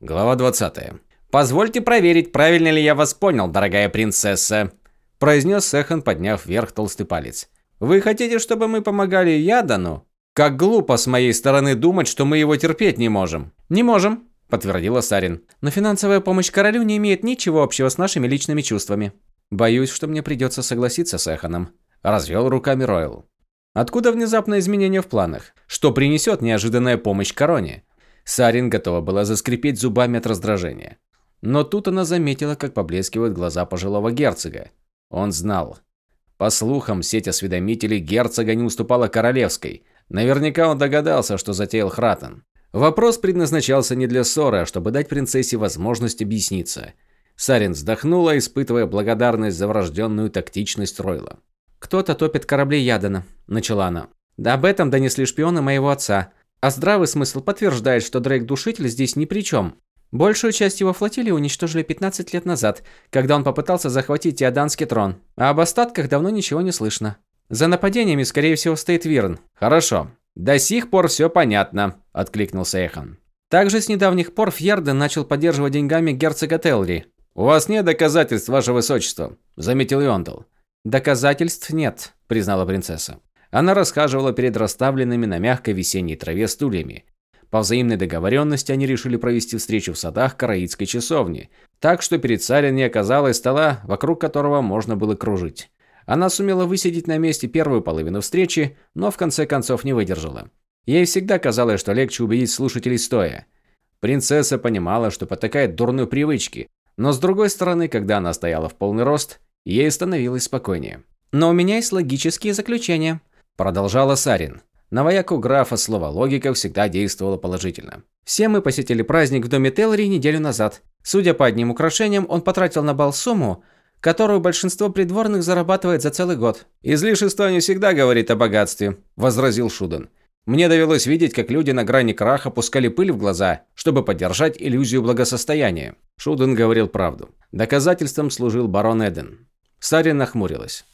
Глава 20. «Позвольте проверить, правильно ли я вас понял, дорогая принцесса», – произнес Сэхан, подняв вверх толстый палец. «Вы хотите, чтобы мы помогали Ядану? Как глупо с моей стороны думать, что мы его терпеть не можем». «Не можем», – подтвердила Сарин. «Но финансовая помощь королю не имеет ничего общего с нашими личными чувствами». «Боюсь, что мне придется согласиться с Эханом», – развел руками Ройл. Откуда внезапное изменение в планах? Что принесет неожиданная помощь короне? Сарин готова была заскрипеть зубами от раздражения. Но тут она заметила, как поблескивают глаза пожилого герцога. Он знал. По слухам, сеть осведомителей герцога не уступала королевской. Наверняка он догадался, что затеял Хратен. Вопрос предназначался не для ссоры, а чтобы дать принцессе возможность объясниться. Сарин вздохнула, испытывая благодарность за врожденную тактичность Ройла. «Кто-то топит корабли Ядана», – начала она. «Да об этом донесли шпионы моего отца. А здравый смысл подтверждает, что Дрейк-душитель здесь ни при чем. Большую часть его флотилии уничтожили 15 лет назад, когда он попытался захватить Теоданский трон. А об остатках давно ничего не слышно. За нападениями, скорее всего, стоит Вирн. Хорошо. До сих пор все понятно, откликнулся Эхан. Также с недавних пор Фьерден начал поддерживать деньгами герцога Телри. У вас нет доказательств, ваше высочество, заметил Йондал. «Доказательств нет», – признала принцесса. Она расхаживала перед расставленными на мягкой весенней траве стульями. По взаимной договоренности они решили провести встречу в садах Караитской часовни, так что перед царем не оказалось стола, вокруг которого можно было кружить. Она сумела высидеть на месте первую половину встречи, но в конце концов не выдержала. Ей всегда казалось, что легче убедить слушателей стоя. Принцесса понимала, что потакает дурной привычке, но с другой стороны, когда она стояла в полный рост, Ей становилось спокойнее. «Но у меня есть логические заключения», – продолжала Сарин. На вояку графа слово «логика» всегда действовало положительно. «Все мы посетили праздник в доме Теллери неделю назад. Судя по одним украшениям, он потратил на бал сумму, которую большинство придворных зарабатывает за целый год». «Излишество не всегда говорит о богатстве», – возразил Шуден. «Мне довелось видеть, как люди на грани краха пускали пыль в глаза, чтобы поддержать иллюзию благосостояния». Шуден говорил правду. Доказательством служил барон Эден. Сари нахмурилась.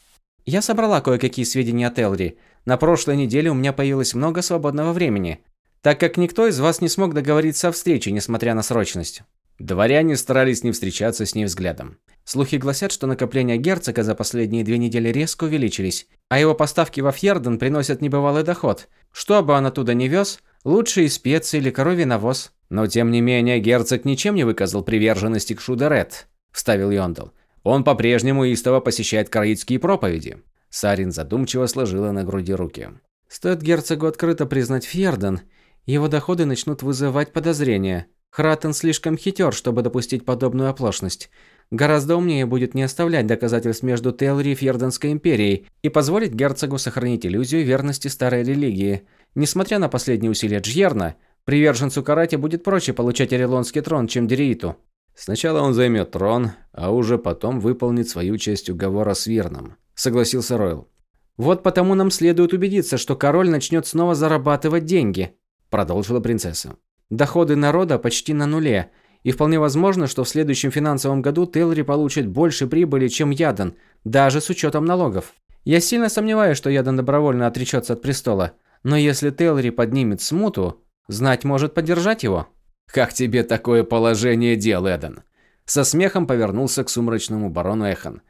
«Я собрала кое-какие сведения о Элри. На прошлой неделе у меня появилось много свободного времени, так как никто из вас не смог договориться о встрече, несмотря на срочность». Дворяне старались не встречаться с ней взглядом. Слухи гласят, что накопления герцога за последние две недели резко увеличились, а его поставки во Фьерден приносят небывалый доход. Что бы он оттуда не вез, лучшие специи или коровий навоз. Но тем не менее герцог ничем не выказал приверженности к Шудерет, вставил Йондал. Он по-прежнему истово посещает караитские проповеди. Сарин задумчиво сложила на груди руки. Стоит герцогу открыто признать Фьерден, его доходы начнут вызывать подозрения. Хратен слишком хитер, чтобы допустить подобную оплошность. Гораздо умнее будет не оставлять доказательств между Телри и Фьерденской империей и позволить герцогу сохранить иллюзию верности старой религии. Несмотря на последние усилия Джьерна, приверженцу Карате будет проще получать Орелонский трон, чем Дерииту. Сначала он займет трон, а уже потом выполнит свою часть уговора с Верном, согласился Ройл. Вот потому нам следует убедиться, что король начнет снова зарабатывать деньги, продолжила принцесса. Доходы народа почти на нуле, и вполне возможно, что в следующем финансовом году Телри получит больше прибыли, чем Ядан, даже с учетом налогов. Я сильно сомневаюсь, что Ядан добровольно отречется от престола, но если Телри поднимет смуту, знать может поддержать его. «Как тебе такое положение дел, Эден?» Со смехом повернулся к сумрачному барону Эхан.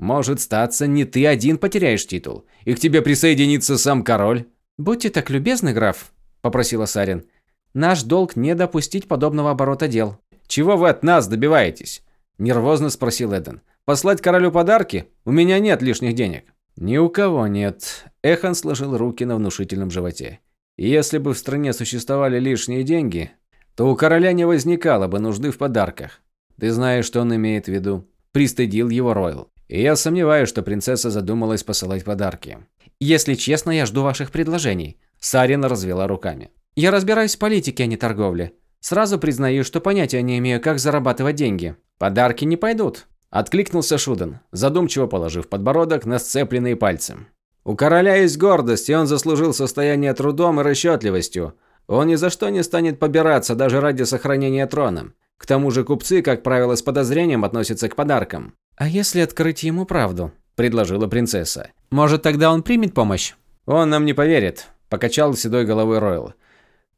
«Может, статься, не ты один потеряешь титул, и к тебе присоединится сам король?» «Будьте так любезны, граф», – попросила Сарин. «Наш долг не допустить подобного оборота дел». «Чего вы от нас добиваетесь?» – нервозно спросил Эден. «Послать королю подарки? У меня нет лишних денег». «Ни у кого нет», – Эхан сложил руки на внушительном животе. «Если бы в стране существовали лишние деньги, то у короля не возникало бы нужды в подарках. Ты знаешь, что он имеет в виду. Пристыдил его Ройл. И я сомневаюсь, что принцесса задумалась посылать подарки. Если честно, я жду ваших предложений. Сарина развела руками. Я разбираюсь в политике, а не торговле. Сразу признаю, что понятия не имею, как зарабатывать деньги. Подарки не пойдут. Откликнулся Шуден, задумчиво положив подбородок на сцепленные пальцы. У короля есть гордость, и он заслужил состояние трудом и расчетливостью. Он ни за что не станет побираться даже ради сохранения трона. К тому же купцы, как правило, с подозрением относятся к подаркам. «А если открыть ему правду?» – предложила принцесса. «Может, тогда он примет помощь?» «Он нам не поверит», – покачал седой головой Ройл.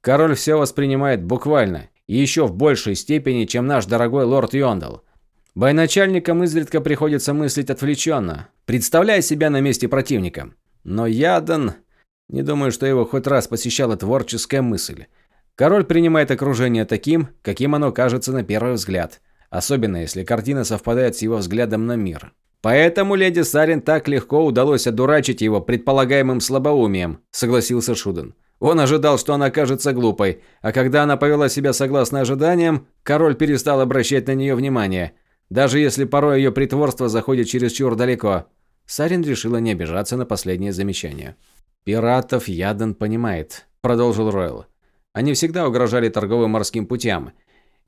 «Король все воспринимает буквально, И еще в большей степени, чем наш дорогой лорд Йондал. Военачальникам изредка приходится мыслить отвлеченно, представляя себя на месте противника. Но Ядан... Не думаю, что его хоть раз посещала творческая мысль. Король принимает окружение таким, каким оно кажется на первый взгляд. Особенно, если картина совпадает с его взглядом на мир. Поэтому леди Сарин так легко удалось одурачить его предполагаемым слабоумием, согласился Шуден. Он ожидал, что она кажется глупой, а когда она повела себя согласно ожиданиям, король перестал обращать на нее внимание, даже если порой ее притворство заходит чересчур далеко. Сарин решила не обижаться на последнее замечание. «Пиратов Ядан понимает», – продолжил Ройл. «Они всегда угрожали торговым морским путям.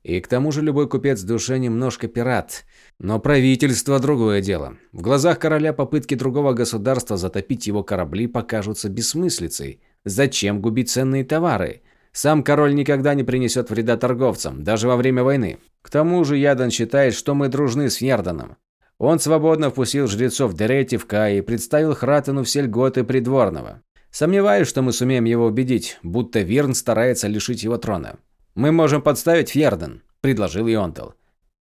И к тому же любой купец в душе немножко пират. Но правительство – другое дело. В глазах короля попытки другого государства затопить его корабли покажутся бессмыслицей. Зачем губить ценные товары? Сам король никогда не принесет вреда торговцам, даже во время войны. К тому же Ядан считает, что мы дружны с Фьерданом. Он свободно впустил жрецов Дерети в Каи и представил Хратену все льготы придворного. Сомневаюсь, что мы сумеем его убедить, будто Вирн старается лишить его трона. Мы можем подставить Фьерден, предложил Ионтел.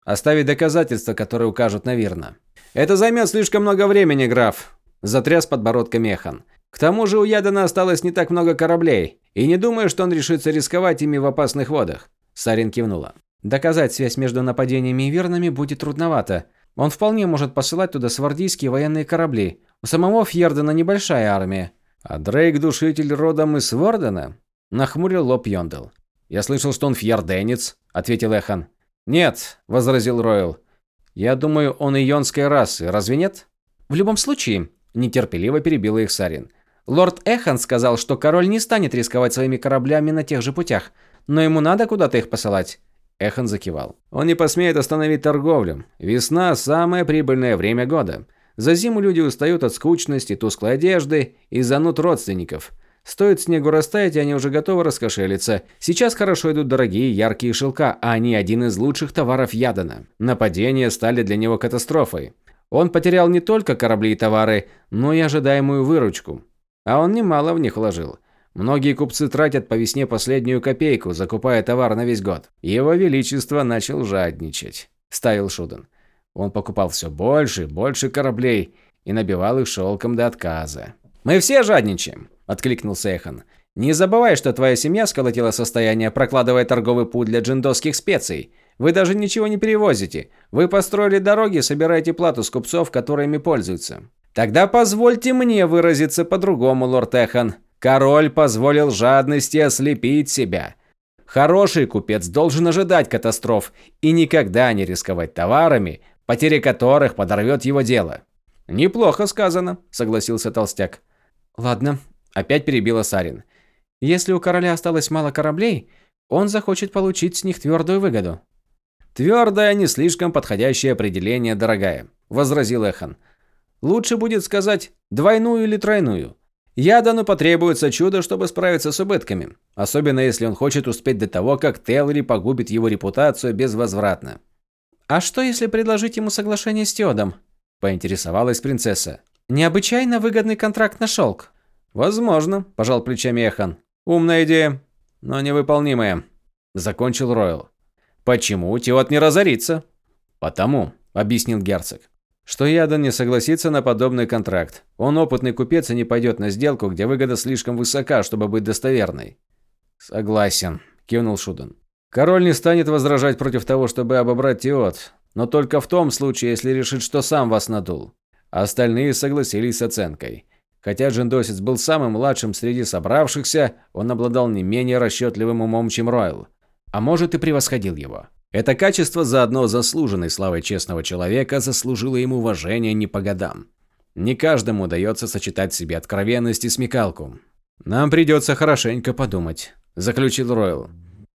Оставить доказательства, которые укажут на Вирна. Это займет слишком много времени, граф, затряс подбородком Механ. К тому же у Ядана осталось не так много кораблей, и не думаю, что он решится рисковать ими в опасных водах. Сарин кивнула. Доказать связь между нападениями и Вирнами будет трудновато. Он вполне может посылать туда свардийские военные корабли. У самого Фьердена небольшая армия. А Дрейк – душитель родом из Вордена? Нахмурил лоб Йондел. «Я слышал, что он фьерденец», – ответил Эхан. «Нет», – возразил Ройл. «Я думаю, он и йонской расы, разве нет?» «В любом случае», – нетерпеливо перебила их Сарин. «Лорд Эхан сказал, что король не станет рисковать своими кораблями на тех же путях, но ему надо куда-то их посылать». Эхан закивал. «Он не посмеет остановить торговлю. Весна – самое прибыльное время года. За зиму люди устают от скучности, тусклой одежды и зануд родственников. Стоит снегу растаять, и они уже готовы раскошелиться. Сейчас хорошо идут дорогие яркие шелка, а они один из лучших товаров Ядана. Нападения стали для него катастрофой. Он потерял не только корабли и товары, но и ожидаемую выручку. А он немало в них вложил. Многие купцы тратят по весне последнюю копейку, закупая товар на весь год. Его Величество начал жадничать, ставил Шуден. Он покупал все больше и больше кораблей и набивал их шелком до отказа. «Мы все жадничаем», – откликнулся Эхан. «Не забывай, что твоя семья сколотила состояние, прокладывая торговый путь для джиндосских специй. Вы даже ничего не перевозите. Вы построили дороги, собираете плату с купцов, которыми пользуются. Тогда позвольте мне выразиться по-другому, лорд Эхан. Король позволил жадности ослепить себя. Хороший купец должен ожидать катастроф и никогда не рисковать товарами, потеря которых подорвет его дело. Неплохо сказано, согласился толстяк. Ладно, опять перебила Сарин. Если у короля осталось мало кораблей, он захочет получить с них твердую выгоду. Твердое не слишком подходящее определение, дорогая, возразил Эхан. Лучше будет сказать двойную или тройную. Ядану потребуется чудо, чтобы справиться с убытками, особенно если он хочет успеть до того, как Телри погубит его репутацию безвозвратно. «А что, если предложить ему соглашение с Теодом?» – поинтересовалась принцесса. «Необычайно выгодный контракт на шелк». «Возможно», – пожал плечами Эхан. «Умная идея, но невыполнимая», – закончил Ройл. «Почему Теод не разорится?» «Потому», – объяснил герцог, – «что Ядан не согласится на подобный контракт. Он опытный купец и не пойдет на сделку, где выгода слишком высока, чтобы быть достоверной». «Согласен», – кивнул Шудан. Король не станет возражать против того, чтобы обобрать Теот, но только в том случае, если решит, что сам вас надул. Остальные согласились с оценкой. Хотя Джиндосец был самым младшим среди собравшихся, он обладал не менее расчетливым умом, чем Ройл. А может и превосходил его. Это качество заодно заслуженной славой честного человека заслужило ему уважение не по годам. Не каждому удается сочетать в себе откровенность и смекалку. «Нам придется хорошенько подумать», – заключил Ройл.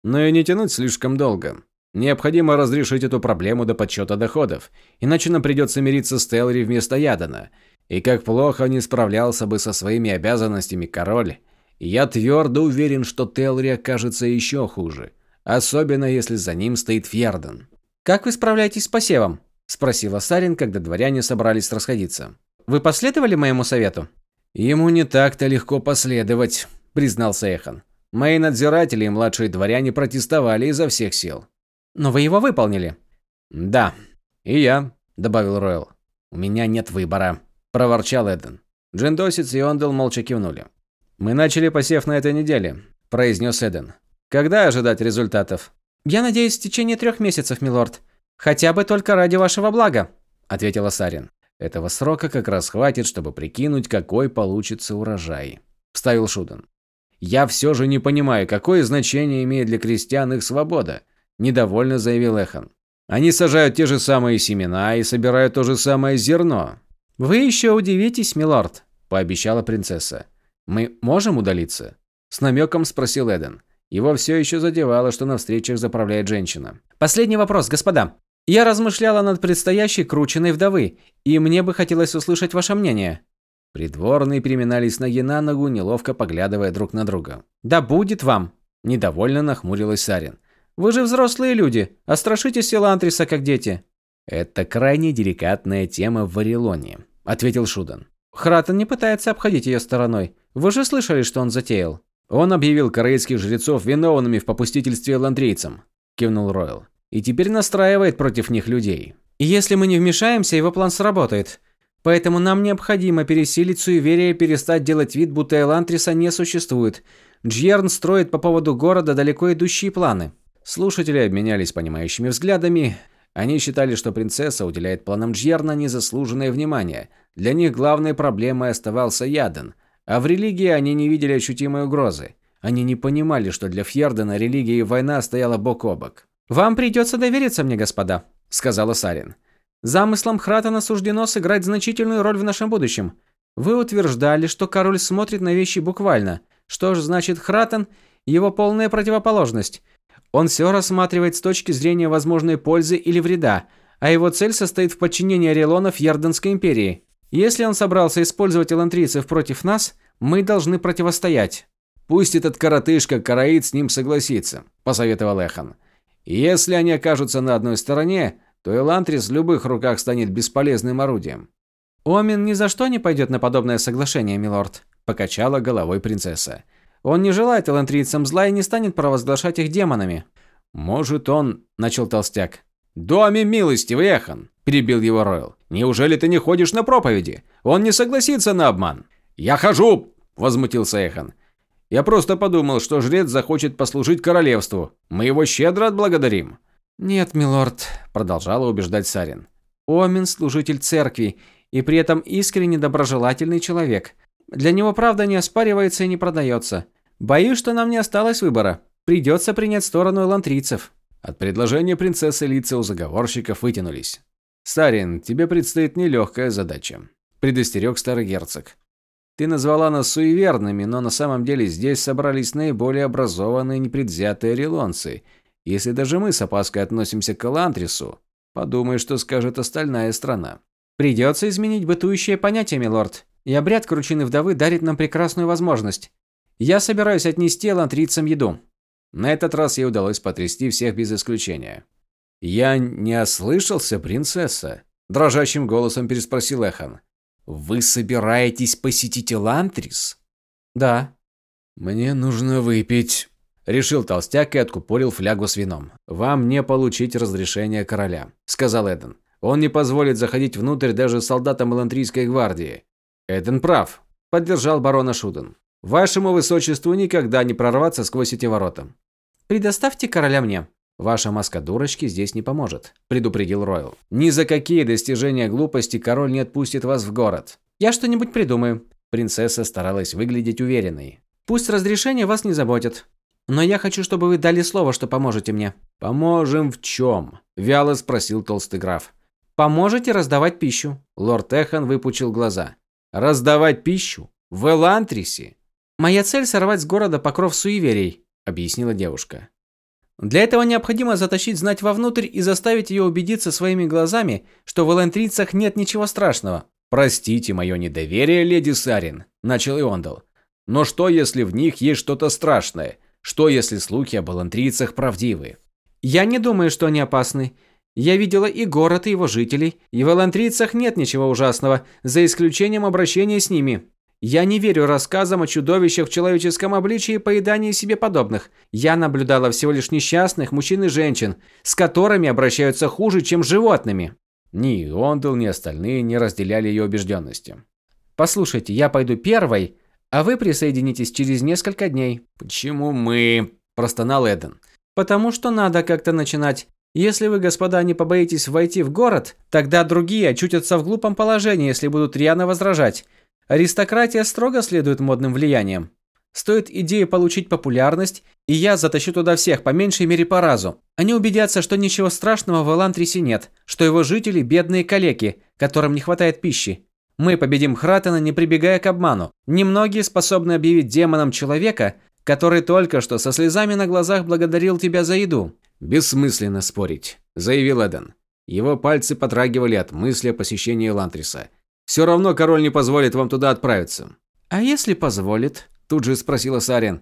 Но и не тянуть слишком долго. Необходимо разрешить эту проблему до подсчета доходов, иначе нам придется мириться с Телри вместо Ядана. И как плохо не справлялся бы со своими обязанностями король, я твердо уверен, что Телри окажется еще хуже, особенно если за ним стоит Фьерден. «Как вы справляетесь с посевом?» – спросила Сарин, когда дворяне собрались расходиться. «Вы последовали моему совету?» «Ему не так-то легко последовать», – признался Эхан. Мои надзиратели и младшие дворяне протестовали изо всех сил. Но вы его выполнили. Да. И я, добавил Ройл. У меня нет выбора, проворчал Эден. Джендосец и Ондел молча кивнули. Мы начали посев на этой неделе, произнес Эден. Когда ожидать результатов? Я надеюсь, в течение трех месяцев, милорд. Хотя бы только ради вашего блага, ответила Сарин. Этого срока как раз хватит, чтобы прикинуть, какой получится урожай, вставил Шуден. Я все же не понимаю, какое значение имеет для крестьян их свобода, недовольно заявил Эхан. Они сажают те же самые семена и собирают то же самое зерно. Вы еще удивитесь, милорд, пообещала принцесса. Мы можем удалиться? С намеком спросил Эден. Его все еще задевало, что на встречах заправляет женщина. Последний вопрос, господа. Я размышляла над предстоящей крученной вдовы, и мне бы хотелось услышать ваше мнение. Придворные переминались ноги на ногу, неловко поглядывая друг на друга. «Да будет вам!» – недовольно нахмурилась Сарин. «Вы же взрослые люди, а страшите Силантриса, как дети!» «Это крайне деликатная тема в Варилоне», – ответил Шудан. «Хратен не пытается обходить ее стороной. Вы же слышали, что он затеял?» «Он объявил корейских жрецов виновными в попустительстве ландрейцам», – кивнул Ройл. «И теперь настраивает против них людей». «И если мы не вмешаемся, его план сработает. Поэтому нам необходимо пересилить суеверие и перестать делать вид, будто Элантриса не существует. Джьерн строит по поводу города далеко идущие планы. Слушатели обменялись понимающими взглядами. Они считали, что принцесса уделяет планам Джьерна незаслуженное внимание. Для них главной проблемой оставался Яден, а в религии они не видели ощутимой угрозы. Они не понимали, что для Фьердена религия и война стояла бок о бок. «Вам придется довериться мне, господа», – сказала Сарин. Замыслом Хратона суждено сыграть значительную роль в нашем будущем. Вы утверждали, что король смотрит на вещи буквально. Что же значит Хратон – его полная противоположность. Он все рассматривает с точки зрения возможной пользы или вреда, а его цель состоит в подчинении орелонов Ярденской империи. Если он собрался использовать элантрийцев против нас, мы должны противостоять. Пусть этот коротышка Караид с ним согласится, посоветовал Эхан. Если они окажутся на одной стороне, то Элантрис в любых руках станет бесполезным орудием. Омин ни за что не пойдет на подобное соглашение, милорд, покачала головой принцесса. Он не желает элантрийцам зла и не станет провозглашать их демонами. Может, он, начал толстяк. Доме милостивый Эхан, перебил его Ройл. Неужели ты не ходишь на проповеди? Он не согласится на обман. Я хожу, возмутился Эхан. Я просто подумал, что жрец захочет послужить королевству. Мы его щедро отблагодарим. «Нет, милорд», – продолжала убеждать Сарин. «Омин – служитель церкви, и при этом искренне доброжелательный человек. Для него правда не оспаривается и не продается. Боюсь, что нам не осталось выбора. Придется принять сторону элантрийцев». От предложения принцессы лица у заговорщиков вытянулись. «Сарин, тебе предстоит нелегкая задача», – предостерег старый герцог. «Ты назвала нас суеверными, но на самом деле здесь собрались наиболее образованные непредвзятые орелонцы – если даже мы с опаской относимся к Элантрису, подумай, что скажет остальная страна. Придется изменить бытующее понятие, милорд. И обряд кручины вдовы дарит нам прекрасную возможность. Я собираюсь отнести элантрийцам еду. На этот раз ей удалось потрясти всех без исключения. «Я не ослышался, принцесса?» – дрожащим голосом переспросил Эхан. «Вы собираетесь посетить Элантрис?» «Да». «Мне нужно выпить», Решил толстяк и откупорил флягу с вином. «Вам не получить разрешение короля», – сказал Эден. «Он не позволит заходить внутрь даже солдатам Элантрийской гвардии». «Эден прав», – поддержал барона Шуден. «Вашему высочеству никогда не прорваться сквозь эти ворота». «Предоставьте короля мне». «Ваша маска дурочки здесь не поможет», – предупредил Ройл. «Ни за какие достижения глупости король не отпустит вас в город». «Я что-нибудь придумаю». Принцесса старалась выглядеть уверенной. «Пусть разрешение вас не заботит. Но я хочу, чтобы вы дали слово, что поможете мне. Поможем в чем? Вяло спросил толстый граф. Поможете раздавать пищу. Лорд Эхан выпучил глаза. Раздавать пищу? В Элантрисе? Моя цель сорвать с города покров суеверий, объяснила девушка. Для этого необходимо затащить знать вовнутрь и заставить ее убедиться своими глазами, что в элантрийцах нет ничего страшного. Простите мое недоверие, леди Сарин, начал Иондал. Но что, если в них есть что-то страшное? Что, если слухи об алантрийцах правдивы? Я не думаю, что они опасны. Я видела и город, и его жителей, и в алантрийцах нет ничего ужасного, за исключением обращения с ними. Я не верю рассказам о чудовищах в человеческом обличии и поедании себе подобных. Я наблюдала всего лишь несчастных мужчин и женщин, с которыми обращаются хуже, чем с животными. Ни Ондел, ни остальные не разделяли ее убежденности. Послушайте, я пойду первой, а вы присоединитесь через несколько дней. Почему мы? простонал Эден. Потому что надо как-то начинать. Если вы, господа, не побоитесь войти в город, тогда другие очутятся в глупом положении, если будут рьяно возражать. Аристократия строго следует модным влияниям. Стоит идея получить популярность, и я затащу туда всех, по меньшей мере по разу. Они убедятся, что ничего страшного в Элантрисе нет, что его жители – бедные калеки, которым не хватает пищи. Мы победим Хратена, не прибегая к обману. Немногие способны объявить демоном человека, который только что со слезами на глазах благодарил тебя за еду. «Бессмысленно спорить», – заявил Эден. Его пальцы потрагивали от мысли о посещении Лантріса. «Все равно король не позволит вам туда отправиться». «А если позволит?» – тут же спросила Сарин.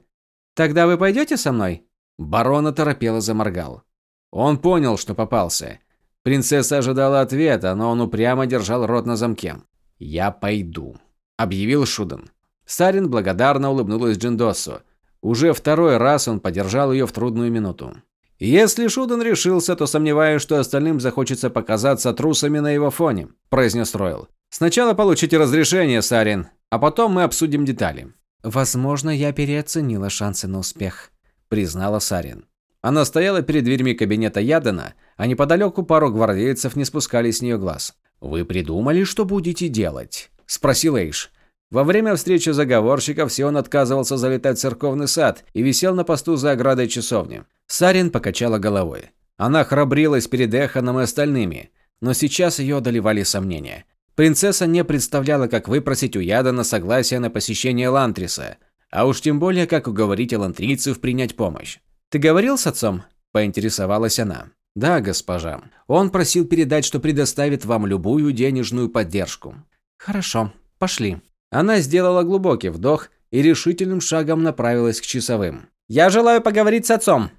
«Тогда вы пойдете со мной?» Барон оторопело заморгал. Он понял, что попался. Принцесса ожидала ответа, но он упрямо держал рот на замке. «Я пойду», – объявил Шуден. Сарин благодарно улыбнулась Джиндосу. Уже второй раз он поддержал ее в трудную минуту. «Если Шуден решился, то сомневаюсь, что остальным захочется показаться трусами на его фоне», – произнес Ройл. «Сначала получите разрешение, Сарин, а потом мы обсудим детали». «Возможно, я переоценила шансы на успех», – признала Сарин. Она стояла перед дверьми кабинета Ядена, а неподалеку пару гвардейцев не спускали с нее глаз. «Вы придумали, что будете делать?» – спросил Эйш. Во время встречи заговорщиков Сион отказывался залетать в церковный сад и висел на посту за оградой часовни. Сарин покачала головой. Она храбрилась перед Эханом и остальными, но сейчас ее одолевали сомнения. Принцесса не представляла, как выпросить у Ядана согласие на посещение Лантриса, а уж тем более, как уговорить элантрийцев принять помощь. «Ты говорил с отцом?» – поинтересовалась она. «Да, госпожа. Он просил передать, что предоставит вам любую денежную поддержку». «Хорошо, пошли». Она сделала глубокий вдох и решительным шагом направилась к часовым. «Я желаю поговорить с отцом».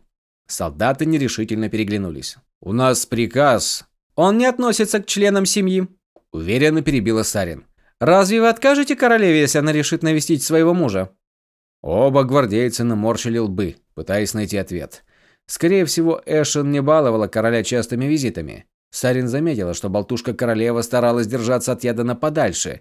Солдаты нерешительно переглянулись. «У нас приказ». «Он не относится к членам семьи», – уверенно перебила Сарин. «Разве вы откажете королеве, если она решит навестить своего мужа?» Оба гвардейца наморщили лбы, пытаясь найти ответ. Скорее всего, Эшен не баловала короля частыми визитами. Сарин заметила, что болтушка-королева старалась держаться от Ядана подальше,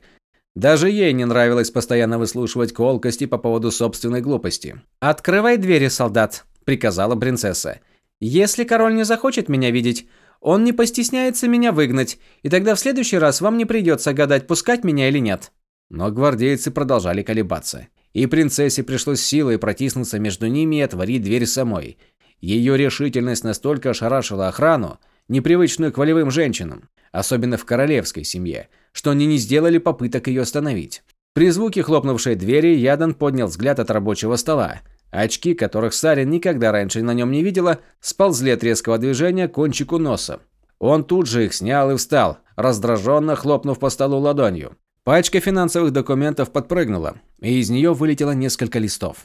даже ей не нравилось постоянно выслушивать колкости по поводу собственной глупости. «Открывай двери, солдат», – приказала принцесса. «Если король не захочет меня видеть, он не постесняется меня выгнать, и тогда в следующий раз вам не придется гадать, пускать меня или нет». Но гвардейцы продолжали колебаться. И принцессе пришлось силой протиснуться между ними и отворить дверь самой. Ее решительность настолько ошарашила охрану, непривычную к волевым женщинам, особенно в королевской семье, что они не сделали попыток ее остановить. При звуке хлопнувшей двери Ядан поднял взгляд от рабочего стола. Очки, которых Сарин никогда раньше на нем не видела, сползли от резкого движения к кончику носа. Он тут же их снял и встал, раздраженно хлопнув по столу ладонью. Пачка финансовых документов подпрыгнула, и из нее вылетело несколько листов.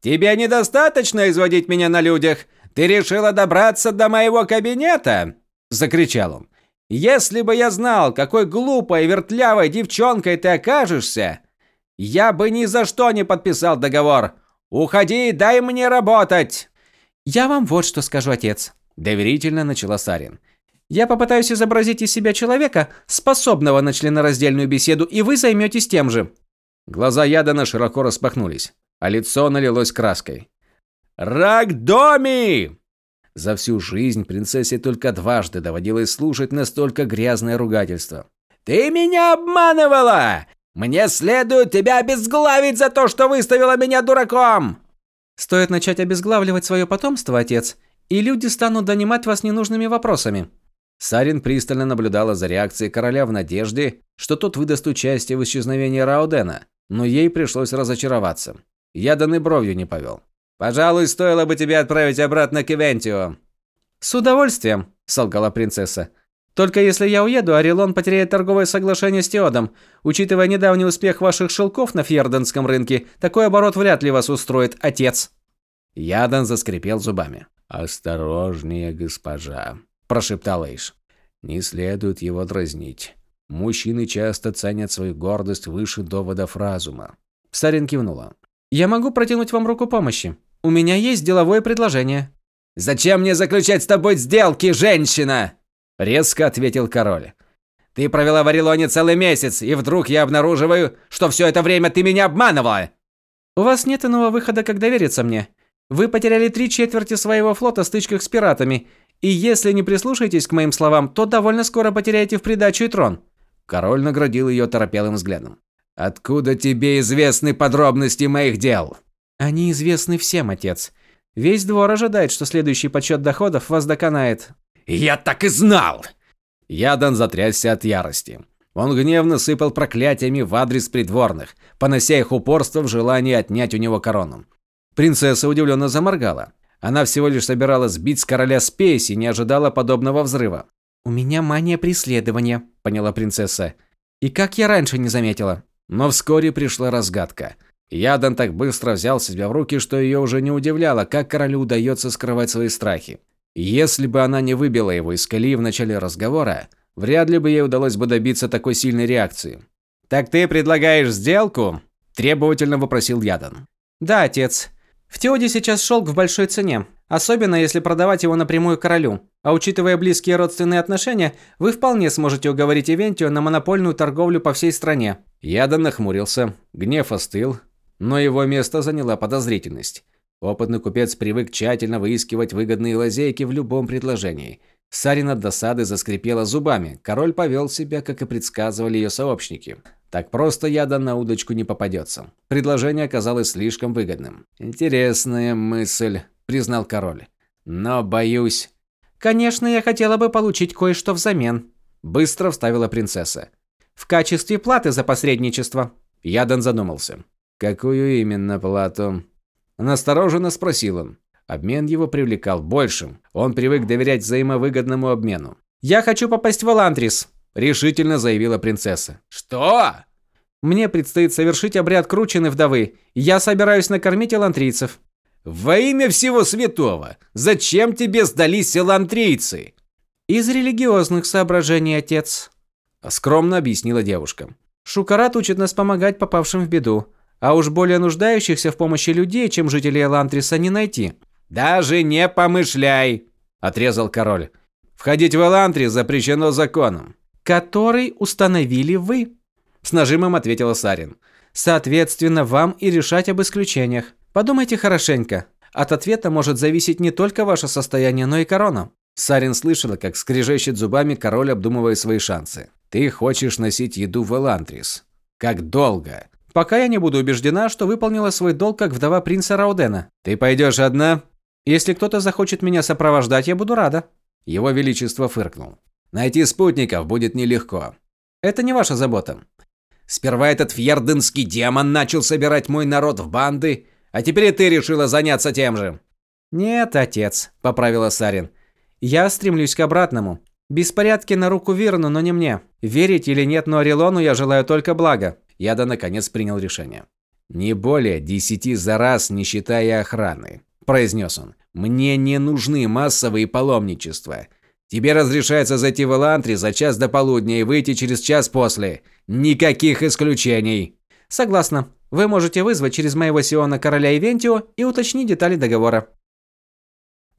«Тебе недостаточно изводить меня на людях? Ты решила добраться до моего кабинета?» – закричал он. Если бы я знал, какой глупой и вертлявой девчонкой ты окажешься, я бы ни за что не подписал договор. Уходи и дай мне работать. Я вам вот что скажу, отец, доверительно начала Сарин. Я попытаюсь изобразить из себя человека, способного на членораздельную беседу, и вы займетесь тем же. Глаза Ядана широко распахнулись, а лицо налилось краской. «Рагдоми!» За всю жизнь принцессе только дважды доводилось слушать настолько грязное ругательство. «Ты меня обманывала! Мне следует тебя обезглавить за то, что выставила меня дураком!» «Стоит начать обезглавливать свое потомство, отец, и люди станут донимать вас ненужными вопросами». Сарин пристально наблюдала за реакцией короля в надежде, что тот выдаст участие в исчезновении Раудена, но ей пришлось разочароваться. Я и бровью не повел. Пожалуй, стоило бы тебе отправить обратно к Ивентио. С удовольствием, солгала принцесса. Только если я уеду, Орелон потеряет торговое соглашение с Теодом. Учитывая недавний успех ваших шелков на Фьерденском рынке, такой оборот вряд ли вас устроит, отец. Ядан заскрипел зубами. «Осторожнее, госпожа», – прошептал Эйш. «Не следует его дразнить. Мужчины часто ценят свою гордость выше доводов разума. Сарин кивнула. «Я могу протянуть вам руку помощи. У меня есть деловое предложение». «Зачем мне заключать с тобой сделки, женщина?» Резко ответил король. «Ты провела в Орелоне целый месяц, и вдруг я обнаруживаю, что все это время ты меня обманывала!» «У вас нет иного выхода, как довериться мне. Вы потеряли три четверти своего флота в стычках с пиратами, и если не прислушаетесь к моим словам, то довольно скоро потеряете в придачу и трон». Король наградил ее торопелым взглядом. «Откуда тебе известны подробности моих дел?» «Они известны всем, отец. Весь двор ожидает, что следующий подсчет доходов вас доконает». «Я так и знал!» Ядан затрясся от ярости. Он гневно сыпал проклятиями в адрес придворных, понося их упорство в желании отнять у него корону. Принцесса удивленно заморгала. Она всего лишь собиралась сбить с короля спесь и не ожидала подобного взрыва. «У меня мания преследования», – поняла принцесса. «И как я раньше не заметила?» Но вскоре пришла разгадка. Ядан так быстро взял себя в руки, что ее уже не удивляло, как королю удается скрывать свои страхи. Если бы она не выбила его из колеи в начале разговора, вряд ли бы ей удалось бы добиться такой сильной реакции. «Так ты предлагаешь сделку?» – требовательно вопросил Ядан. «Да, отец. В Теоде сейчас шелк в большой цене, особенно если продавать его напрямую королю. А учитывая близкие родственные отношения, вы вполне сможете уговорить Ивентию на монопольную торговлю по всей стране. Ядан нахмурился, гнев остыл, но его место заняла подозрительность. Опытный купец привык тщательно выискивать выгодные лазейки в любом предложении. Сарин от досады заскрипела зубами. Король повел себя, как и предсказывали ее сообщники. Так просто Ядан на удочку не попадется. Предложение оказалось слишком выгодным. «Интересная мысль», – признал король. «Но боюсь...» «Конечно, я хотела бы получить кое-что взамен», – быстро вставила принцесса. В качестве платы за посредничество. Ядан задумался. Какую именно плату? Настороженно спросил он. Обмен его привлекал большим. Он привык доверять взаимовыгодному обмену. «Я хочу попасть в Эландрис», – решительно заявила принцесса. «Что?» «Мне предстоит совершить обряд кручены вдовы. Я собираюсь накормить элантрийцев». «Во имя всего святого! Зачем тебе сдались элантрийцы?» «Из религиозных соображений, отец», скромно объяснила девушка. Шукарат учит нас помогать попавшим в беду, а уж более нуждающихся в помощи людей, чем жителей Элантриса, не найти. Даже не помышляй, отрезал король. Входить в Элантрис запрещено законом, который установили вы, с нажимом ответила Сарин. Соответственно, вам и решать об исключениях. Подумайте хорошенько. От ответа может зависеть не только ваше состояние, но и корона. Сарин слышала, как скрежещет зубами король, обдумывая свои шансы. Ты хочешь носить еду в Элантрис. Как долго? Пока я не буду убеждена, что выполнила свой долг как вдова принца Раудена. Ты пойдешь одна? Если кто-то захочет меня сопровождать, я буду рада. Его величество фыркнул. Найти спутников будет нелегко. Это не ваша забота. Сперва этот фьерденский демон начал собирать мой народ в банды, а теперь и ты решила заняться тем же. Нет, отец, поправила Сарин. Я стремлюсь к обратному. Беспорядки на руку Вирну, но не мне. Верить или нет, но Орелону я желаю только блага. Яда наконец принял решение. «Не более десяти за раз, не считая охраны», – произнес он. «Мне не нужны массовые паломничества. Тебе разрешается зайти в Элантри за час до полудня и выйти через час после. Никаких исключений». «Согласна. Вы можете вызвать через моего Сиона короля Ивентио и уточнить детали договора».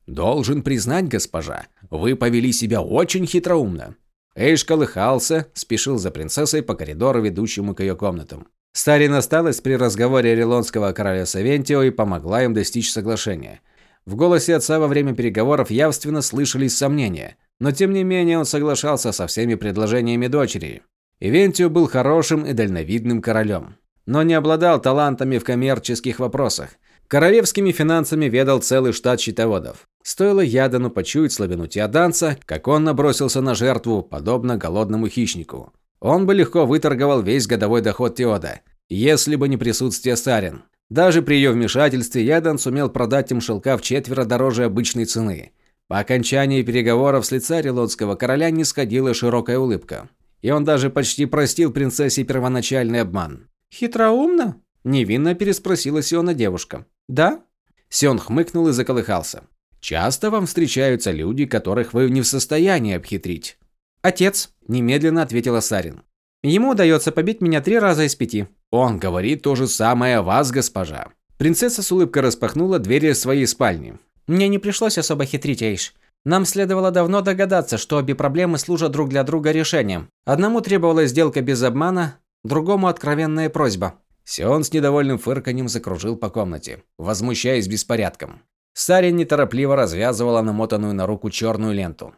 «Должен признать, госпожа, вы повели себя очень хитроумно». Эйш колыхался, спешил за принцессой по коридору, ведущему к ее комнатам. Старин осталась при разговоре орелонского короля Савентио и помогла им достичь соглашения. В голосе отца во время переговоров явственно слышались сомнения, но тем не менее он соглашался со всеми предложениями дочери. Ивентио был хорошим и дальновидным королем, но не обладал талантами в коммерческих вопросах. Королевскими финансами ведал целый штат счетоводов. Стоило Ядану почуять слабину теоданца, как он набросился на жертву, подобно голодному хищнику. Он бы легко выторговал весь годовой доход Теода, если бы не присутствие Сарин. Даже при ее вмешательстве Ядан сумел продать им шелка в четверо дороже обычной цены. По окончании переговоров с лица Релотского короля не сходила широкая улыбка. И он даже почти простил принцессе первоначальный обман. «Хитроумно?» – невинно переспросила Сиона девушка. Да? Сион хмыкнул и заколыхался. Часто вам встречаются люди, которых вы не в состоянии обхитрить. «Отец», – немедленно ответила Сарин. «Ему удается побить меня три раза из пяти». «Он говорит то же самое о вас, госпожа». Принцесса с улыбкой распахнула двери своей спальни. «Мне не пришлось особо хитрить, Эйш. Нам следовало давно догадаться, что обе проблемы служат друг для друга решением. Одному требовалась сделка без обмана, другому откровенная просьба. Сион с недовольным фырканьем закружил по комнате, возмущаясь беспорядком. Сарин неторопливо развязывала намотанную на руку черную ленту.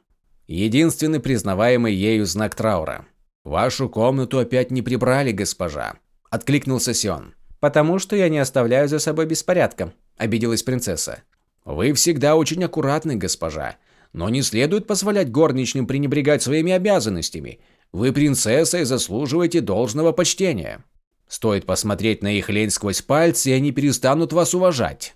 Единственный признаваемый ею знак траура. «Вашу комнату опять не прибрали, госпожа», – откликнулся Сион. «Потому что я не оставляю за собой беспорядка», – обиделась принцесса. «Вы всегда очень аккуратны, госпожа. Но не следует позволять горничным пренебрегать своими обязанностями. Вы принцесса и заслуживаете должного почтения. Стоит посмотреть на их лень сквозь пальцы, и они перестанут вас уважать.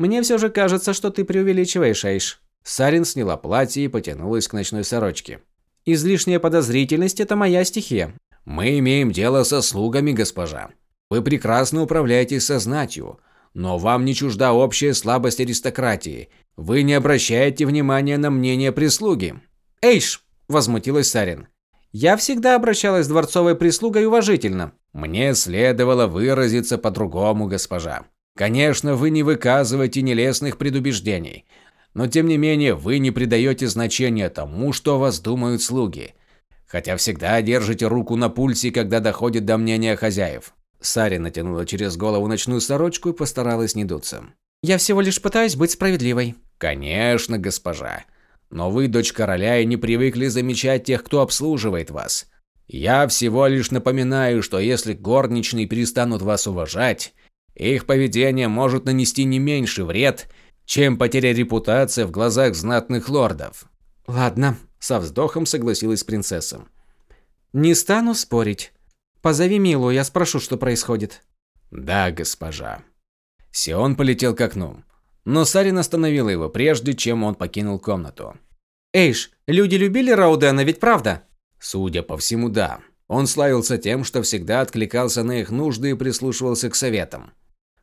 Мне все же кажется, что ты преувеличиваешь, Эйш. Сарин сняла платье и потянулась к ночной сорочке. Излишняя подозрительность – это моя стихия. Мы имеем дело со слугами, госпожа. Вы прекрасно управляете со знатью, но вам не чужда общая слабость аристократии, вы не обращаете внимания на мнение прислуги. Эйш, возмутилась Сарин. Я всегда обращалась с дворцовой прислугой уважительно. Мне следовало выразиться по-другому, госпожа. Конечно, вы не выказываете нелестных предубеждений, но тем не менее вы не придаете значения тому, что о вас думают слуги. Хотя всегда держите руку на пульсе, когда доходит до мнения хозяев. Сари натянула через голову ночную сорочку и постаралась не дуться. «Я всего лишь пытаюсь быть справедливой», Конечно, госпожа. Но вы дочь короля и не привыкли замечать тех, кто обслуживает вас. Я всего лишь напоминаю, что если горничные перестанут вас уважать, их поведение может нанести не меньший вред, чем потеря репутации в глазах знатных лордов. Ладно, со вздохом согласилась принцесса. Не стану спорить. Позови Милу, я спрошу, что происходит. Да, госпожа. Сион полетел к окну. Но Сарин остановила его, прежде чем он покинул комнату. «Эйш, люди любили Раудена, ведь правда?» Судя по всему, да. Он славился тем, что всегда откликался на их нужды и прислушивался к советам.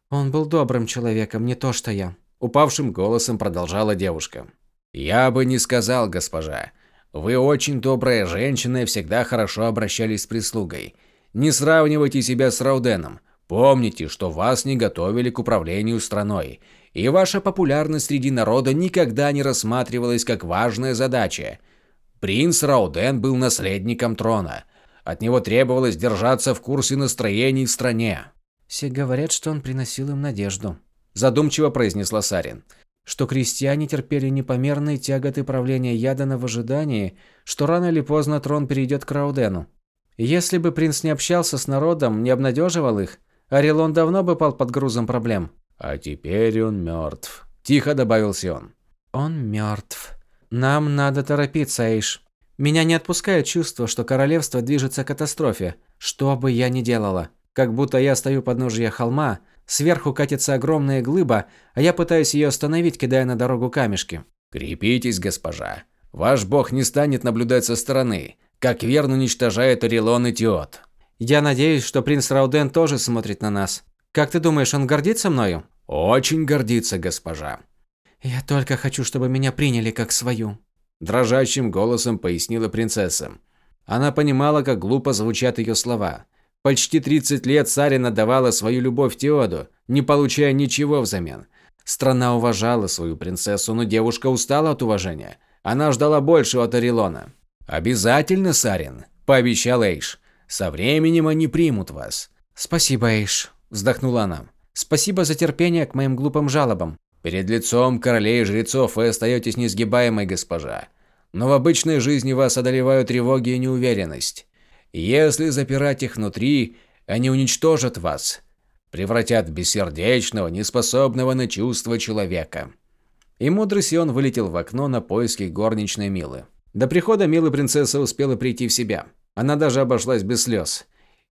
«Он был добрым человеком, не то что я», – упавшим голосом продолжала девушка. «Я бы не сказал, госпожа. Вы очень добрая женщина и всегда хорошо обращались с прислугой. Не сравнивайте себя с Рауденом. Помните, что вас не готовили к управлению страной и ваша популярность среди народа никогда не рассматривалась как важная задача. Принц Рауден был наследником трона. От него требовалось держаться в курсе настроений в стране. «Все говорят, что он приносил им надежду», – задумчиво произнесла Сарин. «Что крестьяне терпели непомерные тяготы правления Ядана в ожидании, что рано или поздно трон перейдет к Раудену. Если бы принц не общался с народом, не обнадеживал их, Орелон давно бы пал под грузом проблем. А теперь он мертв. Тихо добавил Сион. Он мертв. Нам надо торопиться, Эйш. Меня не отпускает чувство, что королевство движется к катастрофе. Что бы я ни делала. Как будто я стою под ножья холма, сверху катится огромная глыба, а я пытаюсь ее остановить, кидая на дорогу камешки. Крепитесь, госпожа. Ваш бог не станет наблюдать со стороны, как верно уничтожает Орелон и Тиот. Я надеюсь, что принц Рауден тоже смотрит на нас. Как ты думаешь, он гордится мною? Очень гордится, госпожа. Я только хочу, чтобы меня приняли как свою. Дрожащим голосом пояснила принцесса. Она понимала, как глупо звучат ее слова. Почти 30 лет Сарина давала свою любовь Теоду, не получая ничего взамен. Страна уважала свою принцессу, но девушка устала от уважения. Она ждала большего от Орелона. «Обязательно, Сарин», – пообещал Эйш. «Со временем они примут вас». «Спасибо, Эйш», вздохнула она. Спасибо за терпение к моим глупым жалобам. Перед лицом королей и жрецов вы остаетесь несгибаемой, госпожа. Но в обычной жизни вас одолевают тревоги и неуверенность. Если запирать их внутри, они уничтожат вас, превратят в бессердечного, неспособного на чувства человека. И мудрый Сион вылетел в окно на поиски горничной Милы. До прихода Милы принцесса успела прийти в себя. Она даже обошлась без слез.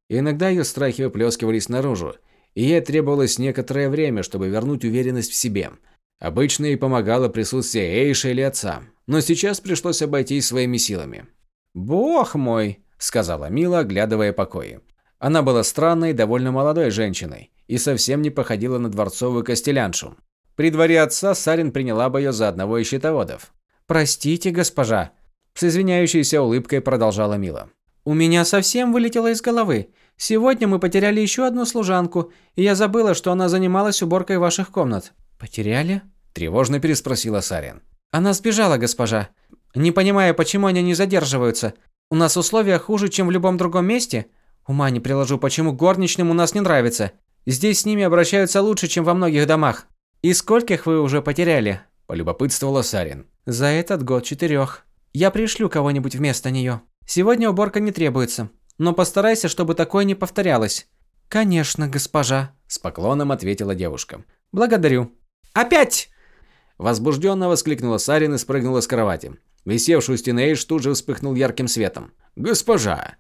Иногда ее страхи выплескивались наружу, и ей требовалось некоторое время, чтобы вернуть уверенность в себе. Обычно ей помогало присутствие Эйша или отца, но сейчас пришлось обойтись своими силами. «Бог мой!» – сказала Мила, оглядывая покои. Она была странной, довольно молодой женщиной и совсем не походила на дворцовую костеляншу. При дворе отца Сарин приняла бы ее за одного из счетоводов. «Простите, госпожа», С извиняющейся улыбкой продолжала Мила. «У меня совсем вылетело из головы. Сегодня мы потеряли еще одну служанку, и я забыла, что она занималась уборкой ваших комнат». «Потеряли?» – тревожно переспросила Сарин. «Она сбежала, госпожа. Не понимаю, почему они не задерживаются. У нас условия хуже, чем в любом другом месте. Ума не приложу, почему горничным у нас не нравится. Здесь с ними обращаются лучше, чем во многих домах. И скольких вы уже потеряли?» – полюбопытствовала Сарин. «За этот год четырех. Я пришлю кого-нибудь вместо нее. Сегодня уборка не требуется, но постарайся, чтобы такое не повторялось». «Конечно, госпожа», – с поклоном ответила девушка. «Благодарю». «Опять!» Возбужденно воскликнула Сарин и спрыгнула с кровати. Висевший у стены Эйш тут же вспыхнул ярким светом. «Госпожа!»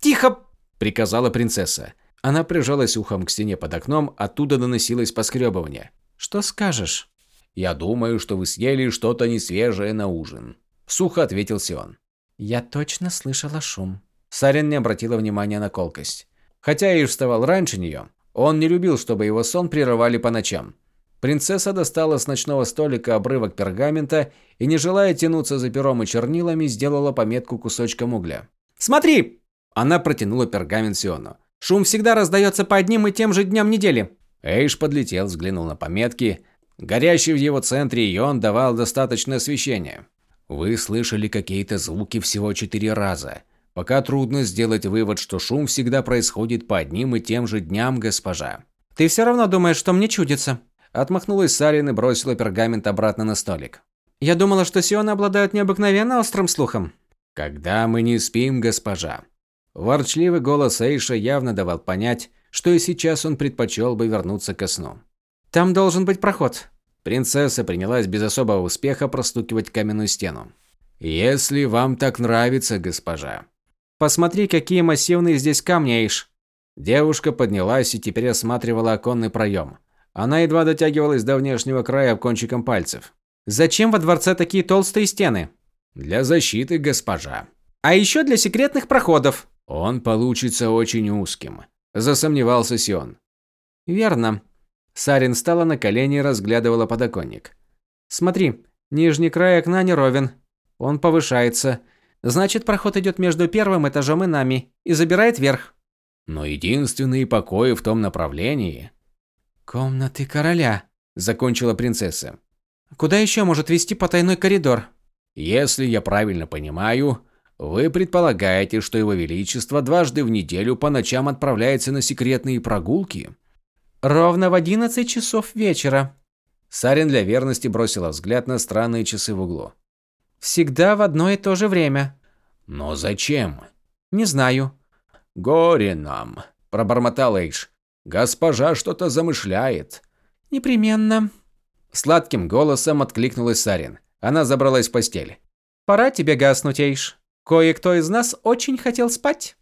«Тихо!» – приказала принцесса. Она прижалась ухом к стене под окном, оттуда доносилось поскребывание. «Что скажешь?» «Я думаю, что вы съели что-то несвежее на ужин», – сухо ответил Сион. «Я точно слышала шум». Сарин не обратила внимания на колкость. Хотя Эйш вставал раньше нее, он не любил, чтобы его сон прерывали по ночам. Принцесса достала с ночного столика обрывок пергамента и, не желая тянуться за пером и чернилами, сделала пометку кусочком угля. «Смотри!» Она протянула пергамент Сиону. «Шум всегда раздается по одним и тем же дням недели». Эйш подлетел, взглянул на пометки. Горящий в его центре ион давал достаточное освещение. Вы слышали какие-то звуки всего четыре раза. Пока трудно сделать вывод, что шум всегда происходит по одним и тем же дням, госпожа. «Ты все равно думаешь, что мне чудится?» Отмахнулась Сарин и бросила пергамент обратно на столик. «Я думала, что сионы обладают необыкновенно острым слухом». «Когда мы не спим, госпожа». Ворчливый голос Эйша явно давал понять, что и сейчас он предпочел бы вернуться ко сну. «Там должен быть проход». Принцесса принялась без особого успеха простукивать каменную стену. «Если вам так нравится, госпожа». «Посмотри, какие массивные здесь камни, Эйш». Девушка поднялась и теперь осматривала оконный проем. Она едва дотягивалась до внешнего края кончиком пальцев. «Зачем во дворце такие толстые стены?» «Для защиты, госпожа». «А еще для секретных проходов». «Он получится очень узким», – засомневался Сион. «Верно». Сарин встала на колени и разглядывала подоконник. «Смотри, нижний край окна не ровен. Он повышается. Значит, проход идет между первым этажом и нами и забирает верх». «Но единственные покои в том направлении «Комнаты короля», – закончила принцесса. «Куда еще может вести потайной коридор?» «Если я правильно понимаю, вы предполагаете, что его величество дважды в неделю по ночам отправляется на секретные прогулки?» «Ровно в одиннадцать часов вечера». Сарин для верности бросила взгляд на странные часы в углу. «Всегда в одно и то же время». «Но зачем?» «Не знаю». «Горе нам», – пробормотал Эйш. Госпожа что-то замышляет. Непременно. Сладким голосом откликнулась Сарин. Она забралась в постель. Пора тебе гаснуть, Эйш. Кое-кто из нас очень хотел спать.